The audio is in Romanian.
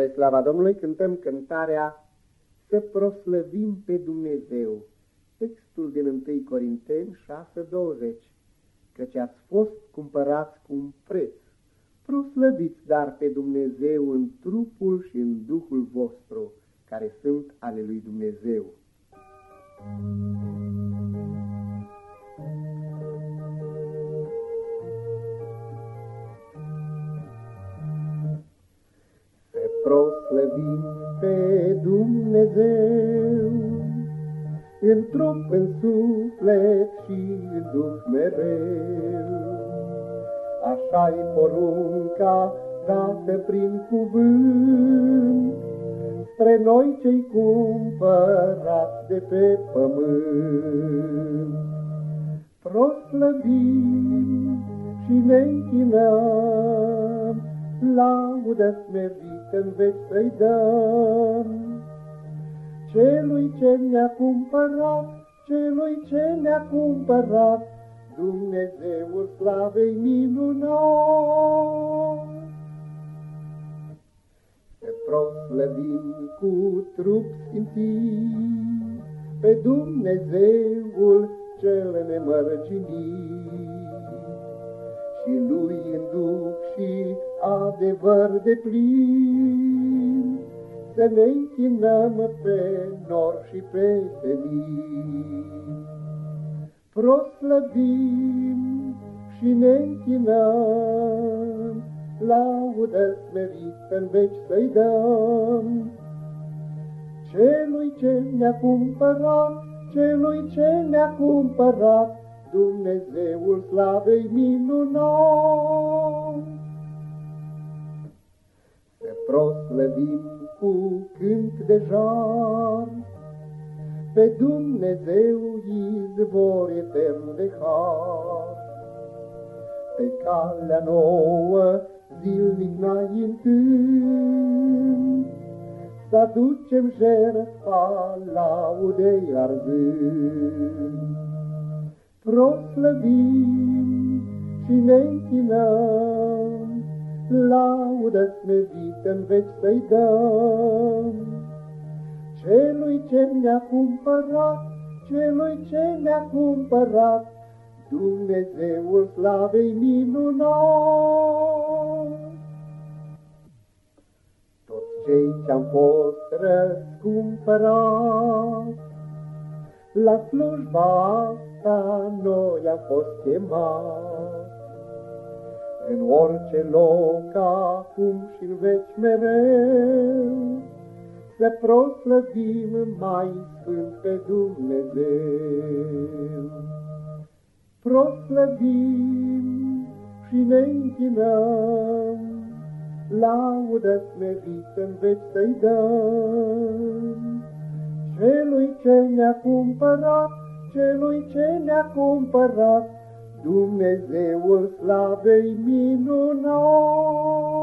Spre slava Domnului cântăm cântarea Să proslăvim pe Dumnezeu. Textul din 1 Corinteni 6:20 Căci ați fost cumpărați cu un preț. Proslăviți dar pe Dumnezeu în trupul și în Duhul vostru, care sunt ale lui Dumnezeu. Proslăvim pe Dumnezeu, în trup, în suflet și în duh mereu. Așa-i porunca dată prin cuvânt, spre noi cei cumpărați de pe pământ. Proslăvim și ne închinăm, laudă smerită în veci să-i dăm. Celui ce ne-a cumpărat, celui ce ne-a cumpărat, Dumnezeul slavei minunat. Să proslăvim cu trup simțit pe Dumnezeul cel nemărginit și lui în duh și adevăr de plin, să ne închinăm pe nor și pe senin. Proslăvim și ne închinăm, laudă smerită în veci să-i dăm. Celui ce ne-a cumpărat, celui ce ne-a cumpărat, Dumnezeul slavei minunat. Să proslăvim cu cânt de jar, pe Dumnezeu izvor etern de har. Pe calea nouă zilnic înaintând, să aducem jertfa laudei arzând proslăvim și ne închinăm, laudă smerită în veci să-i dăm. Celui ce ne-a cumpărat, celui ce ne-a cumpărat, Dumnezeul slavei minunat. Toți cei ce-am fost răscumpărat, la slujba asta noi am fost chemat. În orice loc, acum și în veci mereu, Să proslăvim mai sfânt pe Dumnezeu. Proslăvim și ne închinăm, Laudă smerită în veci să-i dăm. Celui ce ne-a cumpărat celui ce ne-a cumpărat, Dumnezeul slavei minunat.